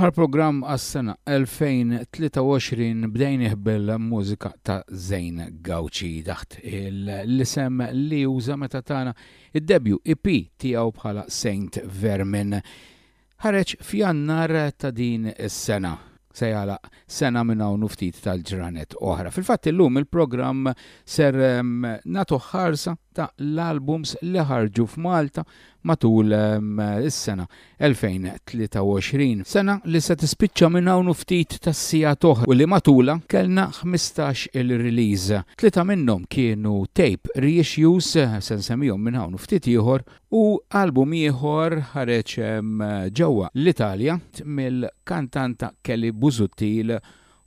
l-aħħar programm għas-sena 2023 bdejn iħbel mużika ta' Zejn Gawċi taħt l-isem li uża meta tagħna id-debju IP e tiegħu bħala Saint Vermin. Ħareġ f'Jannar ta' din is-sena. Se jagħlaq sena minn hawn u ftit tal-ġranet oħra. Fil-fatt illum il-programm ser nagħtuh ħarsa ta' l-albums li ħarġu f'Malta matul is-sena 2023. Sena li se tispiċċa minn hawn u ftit tas-sigħat oħra u li matulha kellna 15 il-release. Tlieta minnhom kienu tape reissues, se nsemmihom minn hawn u ftit ieħor, U album ieħor ħareġ ġewwa l-Italja mill-kantanta Kelly Busuttil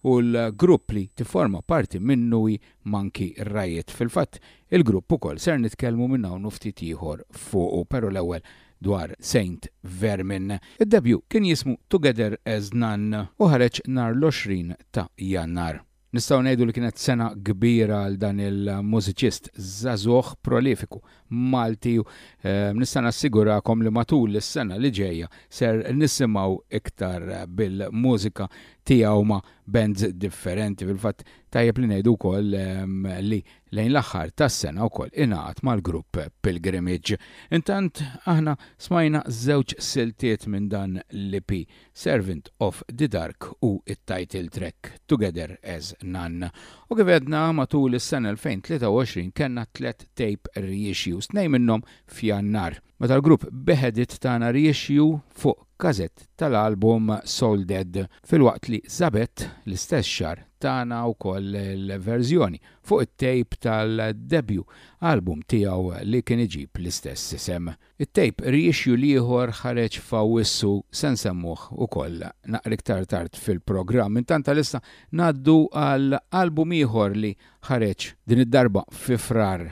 u l-grupp li tifforma parti minnu hi Monkey Riot. Fil-fatt, il-grupp ukoll ser nitkellmu minn hawn u ftit ieħor fuqu, però l-ewwel dwar Saint Vermin. Id-debut kien jismu Together As None u ħareġ nhar l-20 ta' Jannar. Nistgħu ngħidu li kienet sena kbira għal dan il-mużiċist żagħżugħ prolifiku Malti u eh, nista' nassigurakom li matul is-sena li ġejja ser nisimgħu iktar bil-mużika tiegħu ma' bands differenti. Fil-fatt tajjeb li ngħidu wkoll ehm, li lejn l-aħħar tas-sena wkoll ingħaqad mal-grupp Pilgrimage. Intant aħna smajna żewġ siltiet minn dan l-IP Servant of the Dark u t-title track Together as None. U kif għedna, matul is-sena 2023 kellna tliet tape reissues, tnejn minnhom f'Jannar, meta l-grupp Beheaded tana reissue fuq każett tal-album Soul Dead, filwaqt li Zabeth l-istess xahar tana wkoll l-verżjoni fuq it-tape tal-debut album tiegħu li kien iġib l-istess isem. It-tape reissue l-ieħor ħareġ f'Awwissu se nsemmuh ukoll naqra iktar tard fil-programm. Intant għalissa ngħaddu għal album ieħor li ħareġ din id-darba fi Frar.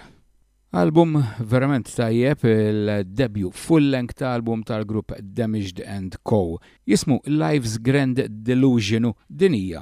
Album verament tajjeb il-debut full-length album tal-grupp Damaged and Co. Jismu Life's Grand Delusion u din hija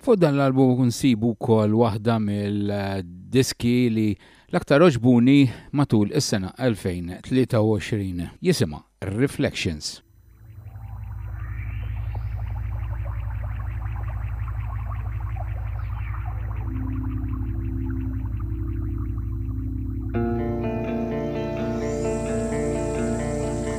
Fuq dan l-album nsibu wkoll waħda mill-diski li l-aktar għoġbuni matul is-sena 2023. Jisimha Reflections.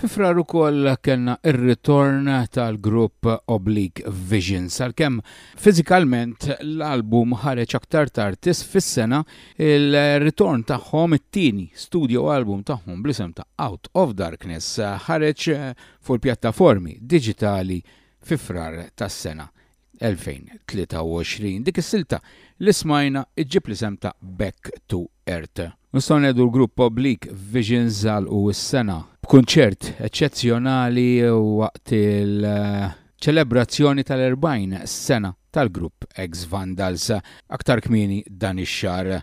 Fi frar ukoll kellna ir-ritorn tal-grupp Oblique Vision salkemm fiżikalment l-album ħareġ aktar tard fis-sena il-ritorn tagħhom it-tieni studio album tagħhom bl-isem ta' Out of Darkness ħareġ fuq pjattaformi diġitali fi frar tas-sena 2023. Dik is-silta li smajna ġġib l-isem ta' Back to Earth. Nistgħu ngħidu l-grupp Obliq Visions għalqu s-sena b'kunċert eċċezzjonali waqt il-ċelebrazzjoni tal-40 sena tal-grupp Ex Vandals aktar kmieni dan ix-xahar.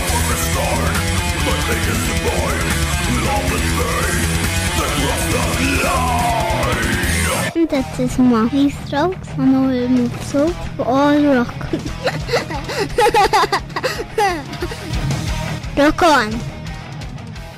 Inta tisma' li straw sanu il-mufsu u all rock. Rock on!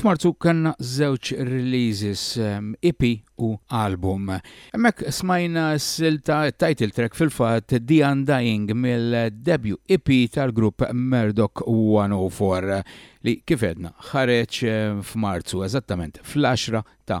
f'Marzu kanna żewġ releases EP ehm, e u album. Emmek smajna silta title track fil-fat The Undying mill-debut EP tal-grupp Murdoch 104 li kifedna ħareċ ehm, f'Marzu eżattament fl-10 ta'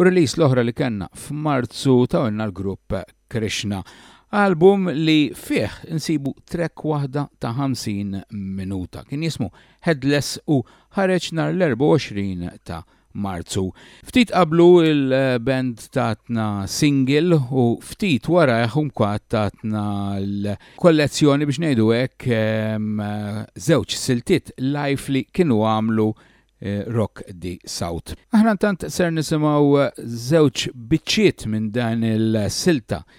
U release l-oħra li kellna f'Marzu ta' għenna l-grupp Krishna. Album li fih nsibu trek waħda ta' 50 minuta. Kien jismu Headless u ħareġ nar l-24 ta' Marzu. Ftit qablu il-band tatna single u ftit warajh umkwat tatna l-kollezzjoni biex ngħidu hekk żewġ siltiet live li kienu għamlu eh, Rock di South. Aħna tant ser nisimgħu żewġ biċċiet minn dan il-silta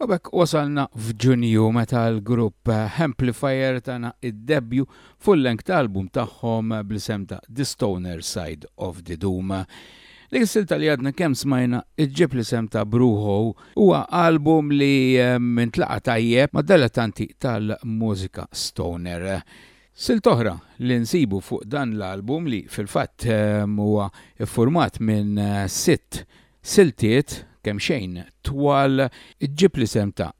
U bekk wasalna f'Ġunju meta l-grupp Amplifier tana id-debju full-length album tagħhom bl-isem ta' The Stoner Side of the Doom. Dik is-silta li għadna kemm smajna ġġib l-isem ta' Bruħo, huwa album li ehm, ntlaqa' tajjeb mad-deletanti tal-mużika stoner. Silt oħra li nsibu fuq dan l-album li fil-fatt ehm, huwa ffurmat minn sitt siltiet kemxejn twal ġġib l-isem ta'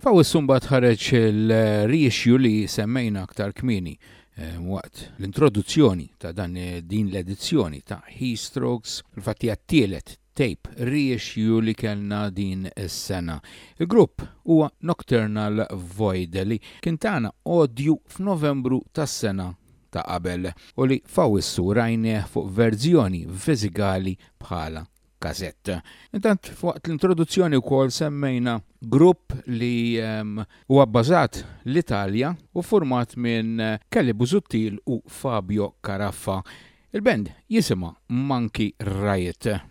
F'Awwissu mbagħad ħareġ l-reissue li semmejna aktar kmieni eh, waqt l-introduzzjoni ta' dan eh, din l-edizzjoni ta' He Strokes, fil-fatt hija t-tielet tape reissue li kellna din is-sena. Il-grupp huwa Nocturnal Void li kien tagħna odju f'Novembru tas-sena ta' qabel u li f'Awwissu rajnieh fuq verżjoni fiżikali bħala kasett. Intant f'waqt l-introduzzjoni wkoll semmejna grupp li huwa bbażat l-Italja u ffurmat minn Kelly Busuttil u Fabio Caraffa. Il-band jisimha Monkey Riot.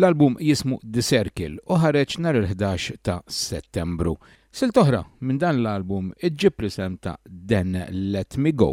L-album jismu The Circle u ħareġ nhar il-ħdax ta' Settembru. Silta oħra minn dan l-album iġġib l-isem ta' Then Let Me Go.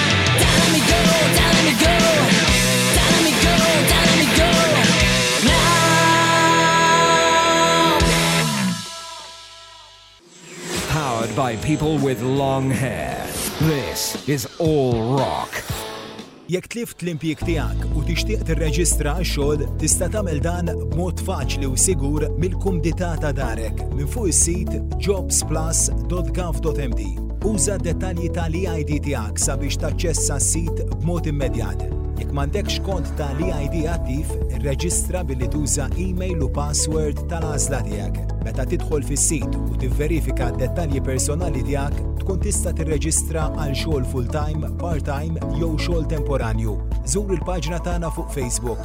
Powered by people with long hair. This is All Rock. Jekk tlift l-impjieg tiegħek u tixtieq tirreġistra għax-xogħol, tista' tagħmel dan b'mod faċli u sigur mill-kumdità ta' darek minn fuq is-sit jobsplus.gov.md. Uża d-dettalji tal-eID tiegħek sabiex taċċessa s-sit b'mod immedjat. Jekk m'għandekx kont tal-eID attiv, irreġistra billi tuża email u password tal-għażla tiegħek. Meta tidħol fis-sit u tivverifika d-dettalji personali tiegħek, tkun tista' tirreġistra għal xogħol full-time, part-time jew xogħol temporanju. Żur il-paġna tagħna fuq Facebook.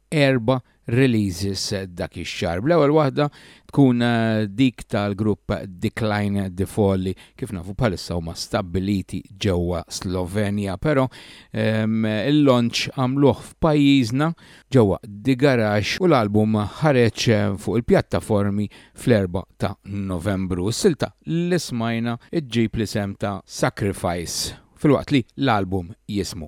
erba' releases dak ix-xahar, bl-ewwel waħda tkun dik tal-grupp Decline the Fall li kif nafu bħalissa huma stabbiliti ġewwa Slovenja, però il-launch għamluh f'pajjiżna ġewwa The Garage u l-album ħareġ fuq il-pjattaformi fl-Erbgħa ta' Novembru. Is-silta li smajna ġġib l-isem ta' Sacrifice filwaqt li l-album jismu.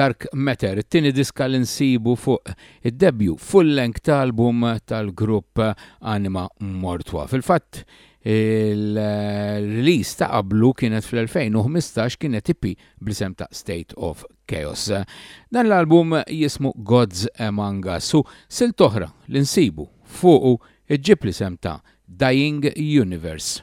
Dark Matter, it-tieni diska li nsibu fuq id-debju full-length album tal-grupp Anima Mortwa. Fil-fatt, Il-release ta' qablu kienet fl-2015 kienet EP bl-isem ta' State of Chaos. Dan l-album jismu Gods Among Us u silt oħra li nsibu fuqu ġġib l-isem ta' Dying Universe.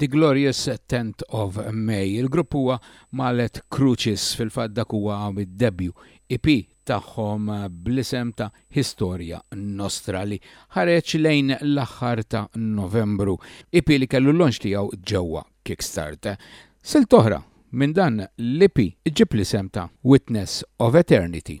The Glorious Tenth of May. Il-grupp huwa Mallet Crucis, fil-fatt dak huwa id-debju EP tagħhom bl-isem ta' Historia Nostra li ħareġ lejn l-aħħar ta' Novembru. EP li kellu l-launch tiegħu ġewwa Kickstarter. Silt oħra Minn dan l-EP ġġib l-isem ta' Witness of Eternity.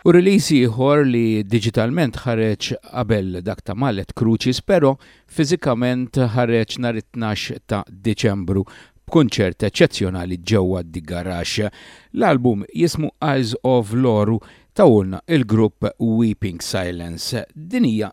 U release ieħor li diġitalment ħareġ qabel dak ta' Mallet Crucis pero fiżikament ħareġ nhar it-tnax ta' Diċembru b'kunċert eċċezzjonali ġewwa The Garage. L-album jismu Eyes of Loru tawulna il-grupp Weeping Silence. Din hija.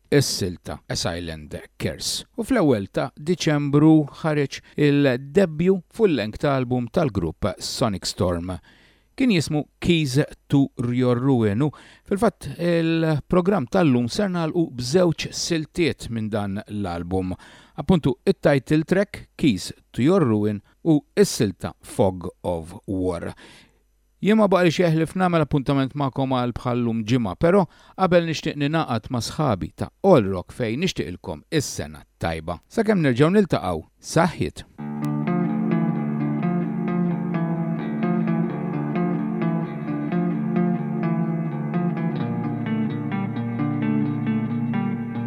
is-silta As Island Curse, u fl-ewwel ta' Diċembru ħareġ il-debju full-length album tal-grupp Sonic Storm. Kien jismu Keys to Your Ruin u fil-fatt il-programm tal-lum ser nagħlqu b'żewġ siltiet minn dan l-album, appuntu it-title track Keys to Your Ruin u s-silta Fog of War. Jien ma baqalix jeħlif nagħmel appuntament magħkom għal bħal llum ġimgħa, però qabel nixtieq ningħaqad ma' sħabi ta' All Rock fejn nixtieqilkom is-sena t-tajba. Sakemm nerġgħu niltaqgħu, saħħiet!